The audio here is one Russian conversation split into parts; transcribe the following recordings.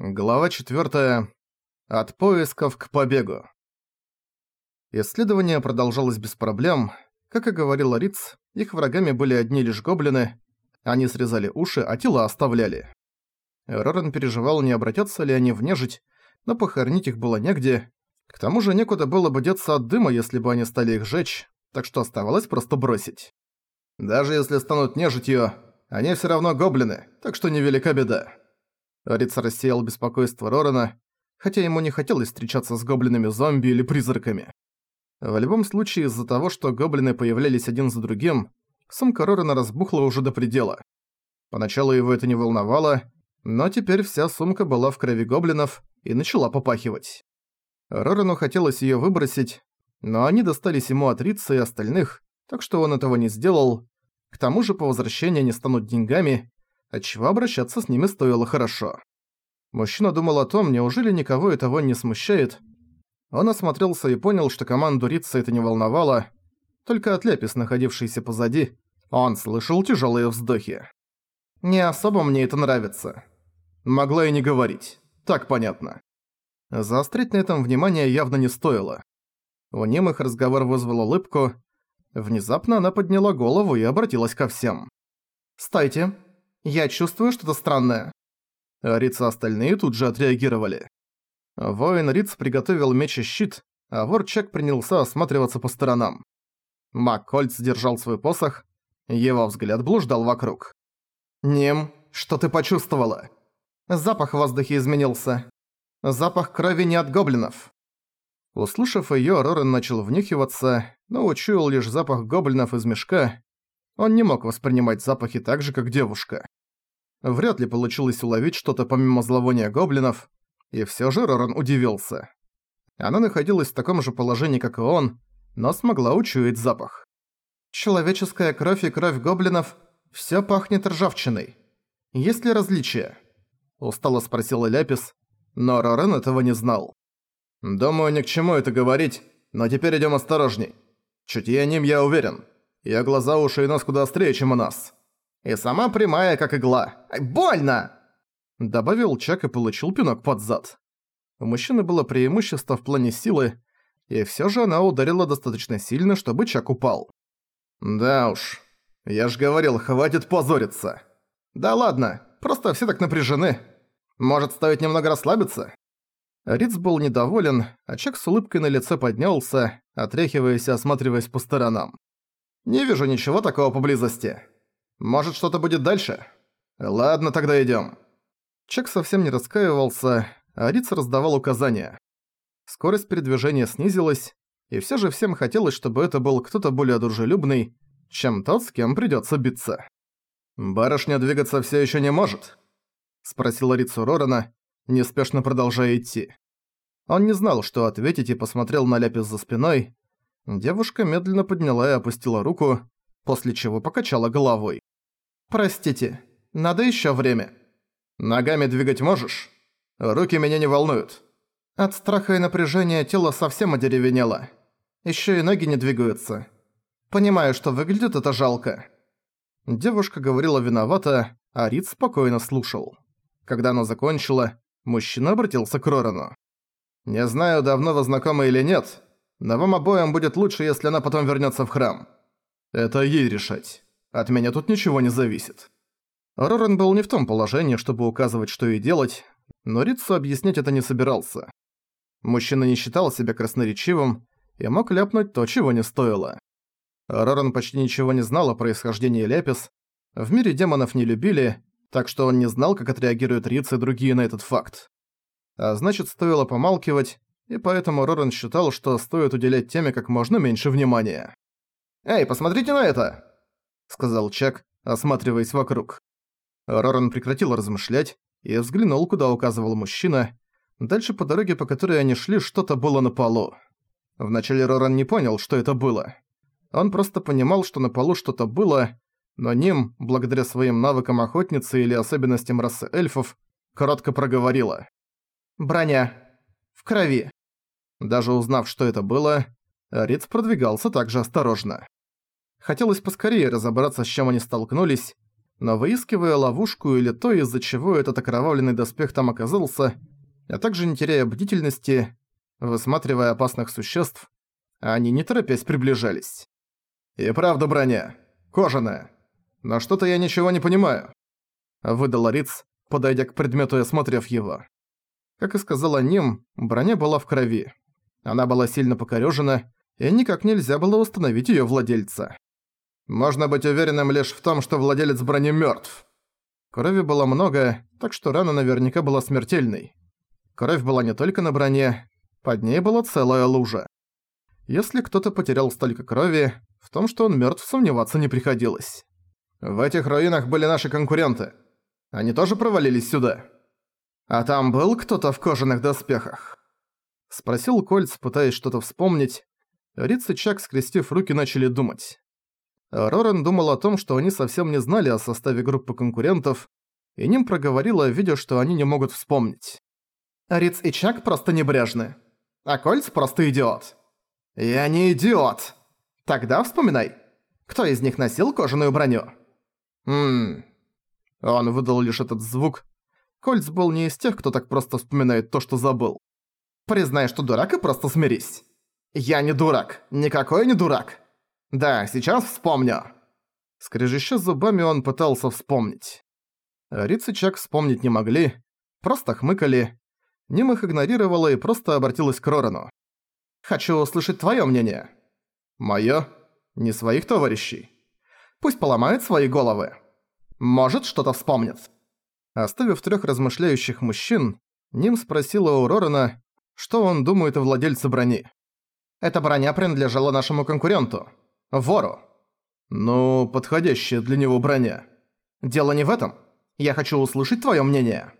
Глава 4. От поисков к побегу. Исследование продолжалось без проблем. Как и говорил Риц, их врагами были одни лишь гоблины. Они срезали уши, а тела оставляли. Роран переживал, не обратятся ли они в нежить, но похоронить их было негде. К тому же некуда было бы деться от дыма, если бы они стали их жечь, так что оставалось просто бросить. Даже если станут нежитью, они все равно гоблины, так что невелика беда. Риц рассеял беспокойство Рорана, хотя ему не хотелось встречаться с гоблинами-зомби или призраками. В любом случае, из-за того, что гоблины появлялись один за другим, сумка Рорана разбухла уже до предела. Поначалу его это не волновало, но теперь вся сумка была в крови гоблинов и начала попахивать. Рорану хотелось её выбросить, но они достались ему от Рица и остальных, так что он этого не сделал. К тому же по возвращении они станут деньгами, отчего обращаться с ними стоило хорошо. Мужчина думал о том, неужели никого и того не смущает. Он осмотрелся и понял, что команду Рица это не волновало, только от Лепис, находившийся позади, он слышал тяжелые вздохи. «Не особо мне это нравится». Могла и не говорить. Так понятно. Заострить на этом внимание явно не стоило. У немых разговор вызвал улыбку. Внезапно она подняла голову и обратилась ко всем. «Стойте, я чувствую что-то странное». Риц и остальные тут же отреагировали. Воин Риц приготовил меч и щит, а Ворчак принялся осматриваться по сторонам. Мак Кольц держал свой посох, его взгляд блуждал вокруг. «Ним, что ты почувствовала?» Запах в воздухе изменился. Запах крови не от гоблинов. Услышав её, Рорен начал внюхиваться, но учуял лишь запах гоблинов из мешка, он не мог воспринимать запахи так же, как девушка. Вряд ли получилось уловить что-то помимо зловония гоблинов, и всё же Роран удивился. Она находилась в таком же положении, как и он, но смогла учуять запах. «Человеческая кровь и кровь гоблинов – всё пахнет ржавчиной. Есть ли различия?» – устало спросила Ляпис, но Роран этого не знал. «Думаю, ни к чему это говорить, но теперь идём осторожней. Чутье ним я уверен. Её глаза, уши и нос куда острее, чем у нас. И сама прямая, как игла. Больно!» Добавил Чак и получил пинок под зад. У мужчины было преимущество в плане силы, и всё же она ударила достаточно сильно, чтобы Чак упал. «Да уж. Я ж говорил, хватит позориться. Да ладно, просто все так напряжены. Может, стоит немного расслабиться?» Риц был недоволен, а Чак с улыбкой на лице поднялся, отряхиваясь и осматриваясь по сторонам. Не вижу ничего такого поблизости. Может, что-то будет дальше? Ладно, тогда идём. Чек совсем не раскаивался, а Риц раздавал указания. Скорость передвижения снизилась, и всё же всем хотелось, чтобы это был кто-то более дружелюбный, чем тот, с кем придётся биться. «Барышня двигаться всё ещё не может?» — спросила Рицу Рорана, неспешно продолжая идти. Он не знал, что ответить, и посмотрел на Ляпис за спиной, Девушка медленно подняла и опустила руку, после чего покачала головой. «Простите, надо ещё время». «Ногами двигать можешь? Руки меня не волнуют». От страха и напряжения тело совсем одеревенело. Ещё и ноги не двигаются. Понимаю, что выглядит это жалко. Девушка говорила виновата, а Рид спокойно слушал. Когда она закончила, мужчина обратился к Рорану. «Не знаю, давно вы знакомы или нет, но вам обоим будет лучше, если она потом вернется в храм. Это ей решать. От меня тут ничего не зависит. Рорен был не в том положении, чтобы указывать, что ей делать, но Рицу объяснять это не собирался. Мужчина не считал себя красноречивым и мог ляпнуть то, чего не стоило. Роран почти ничего не знал о происхождении Лепис, в мире демонов не любили, так что он не знал, как отреагируют Риц и другие на этот факт. А значит, стоило помалкивать, и поэтому Роран считал, что стоит уделять теме как можно меньше внимания. «Эй, посмотрите на это!» — сказал Чак, осматриваясь вокруг. Роран прекратил размышлять и взглянул, куда указывал мужчина. Дальше по дороге, по которой они шли, что-то было на полу. Вначале Роран не понял, что это было. Он просто понимал, что на полу что-то было, но Ним, благодаря своим навыкам охотницы или особенностям расы эльфов, коротко проговорила. «Броня. В крови». Даже узнав, что это было, Риц продвигался также осторожно. Хотелось поскорее разобраться, с чем они столкнулись. но выискивая ловушку или то, из-за чего этот окровавленный доспех там оказался, а также не теряя бдительности, высматривая опасных существ, они не торопясь приближались. «И правда броня. Кожаная. Но что-то я ничего не понимаю», — выдал Риц, подойдя к предмету и осмотрев его. Как и сказала Ним, броня была в крови. Она была сильно покорёжена, и никак нельзя было установить её владельца. Можно быть уверенным лишь в том, что владелец брони мёртв. Крови было много, так что рана наверняка была смертельной. Кровь была не только на броне, под ней была целая лужа. Если кто-то потерял столько крови, в том, что он мёртв, сомневаться не приходилось. В этих руинах были наши конкуренты. Они тоже провалились сюда. А там был кто-то в кожаных доспехах? Спросил Кольц, пытаясь что-то вспомнить. Риц и Чак, скрестив руки, начали думать. Рорен думал о том, что они совсем не знали о составе группы конкурентов, и Ним проговорила, видя, что они не могут вспомнить. Риц и Чак просто небрежны. А Кольц просто идиот. «Я не идиот!» «Тогда вспоминай, кто из них носил кожаную броню?» «Ммм...» Он выдал лишь этот звук. Кольц был не из тех, кто так просто вспоминает то, что забыл. «Признай, что дурак и просто смирись». «Я не дурак. Никакой не дурак. Да, сейчас вспомню». Скрежеща зубами, он пытался вспомнить. Риц и Чак вспомнить не могли, просто хмыкали. Ним их игнорировала и просто обратилась к Рорану. Хочу услышать твое мнение». «Моё? Не своих товарищей?» «Пусть поломают свои головы. Может, что-то вспомнит». Оставив трех размышляющих мужчин, Ним спросила у Рорана, что он думает о владельце брони. «Эта броня принадлежала нашему конкуренту. Вору». «Ну, подходящая для него броня». «Дело не в этом. Я хочу услышать твое мнение».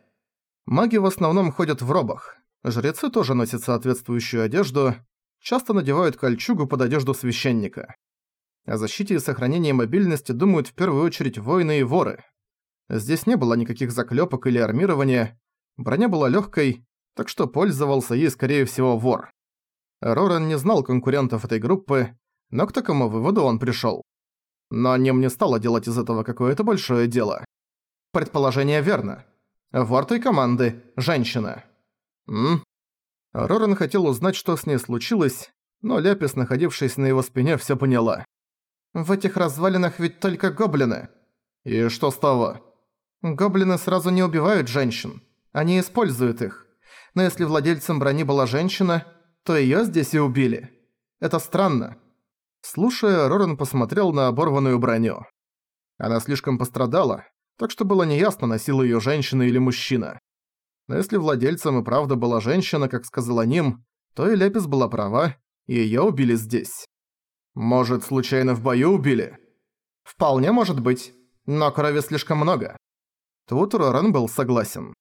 Маги в основном ходят в робах. Жрецы тоже носят соответствующую одежду, часто надевают кольчугу под одежду священника. О защите и сохранении мобильности думают в первую очередь воины и воры. Здесь не было никаких заклепок или армирования, броня была легкой, так что пользовался ей скорее всего вор. Роран не знал конкурентов этой группы, но к такому выводу он пришел. Но не стало делать из этого какое-то большое дело. Предположение верно. Вор той команды – женщина. М? Роран хотел узнать, что с ней случилось, но Ляпис, находившись на его спине, всё поняла. «В этих развалинах ведь только гоблины». «И что с того?» «Гоблины сразу не убивают женщин. Они используют их. Но если владельцем брони была женщина, то её здесь и убили. Это странно». Слушая, Роран посмотрел на оборванную броню. Она слишком пострадала, так что было неясно, носила её женщина или мужчина. Но если владельцем и правда была женщина, как сказала Ним, то и Лепис была права, и её убили здесь. Может, случайно в бою убили? Вполне может быть, но крови слишком много. Тут Роран был согласен.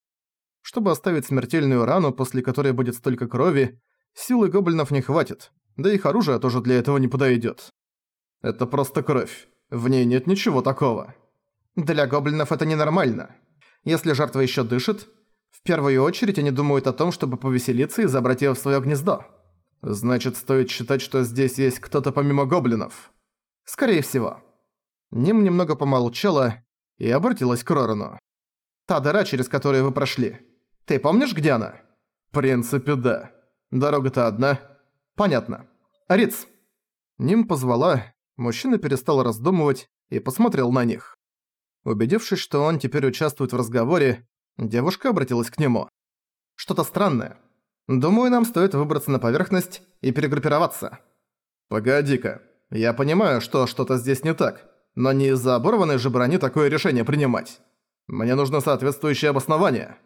Чтобы оставить смертельную рану, после которой будет столько крови, силы гоблинов не хватит, да их оружие тоже для этого не подойдет. Это просто кровь. В ней нет ничего такого. Для гоблинов это ненормально. Если жертва еще дышит, в первую очередь они думают о том, чтобы повеселиться и забрать её в своё гнездо. Значит, стоит считать, что здесь есть кто-то помимо гоблинов. Скорее всего. Ним немного помолчала и обратилась к Рорану. «Та дыра, через которую вы прошли. Ты помнишь, где она?» «В принципе, да. Дорога-то одна». «Понятно. Риц!» Ним позвала, мужчина перестал раздумывать и посмотрел на них. Убедившись, что он теперь участвует в разговоре, Девушка обратилась к нему. «Что-то странное. Думаю, нам стоит выбраться на поверхность и перегруппироваться». «Погоди-ка. Я понимаю, что что-то здесь не так, но не из-за оборванной же брони такое решение принимать. Мне нужно соответствующее обоснование.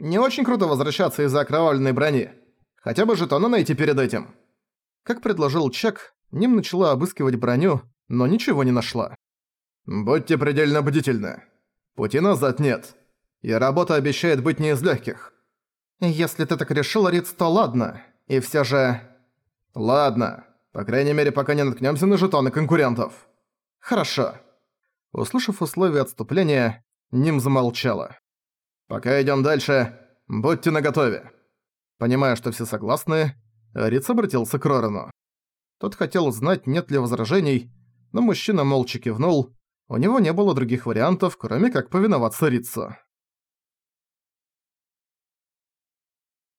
Не очень круто возвращаться из-за окровавленной брони. Хотя бы жетона найти перед этим». Как предложил Чак, Ним начала обыскивать броню, но ничего не нашла. «Будьте предельно бдительны. Пути назад нет» и работа обещает быть не из легких. Если ты так решил, Риц, то ладно. И все же... Ладно. По крайней мере, пока не наткнемся на жетоны конкурентов. Хорошо. Услышав условия отступления, Ним замолчала. Пока идем дальше, будьте наготове. Понимая, что все согласны, Риц обратился к Рорану. Тот хотел узнать, нет ли возражений, но мужчина молча кивнул. У него не было других вариантов, кроме как повиноваться Рицу.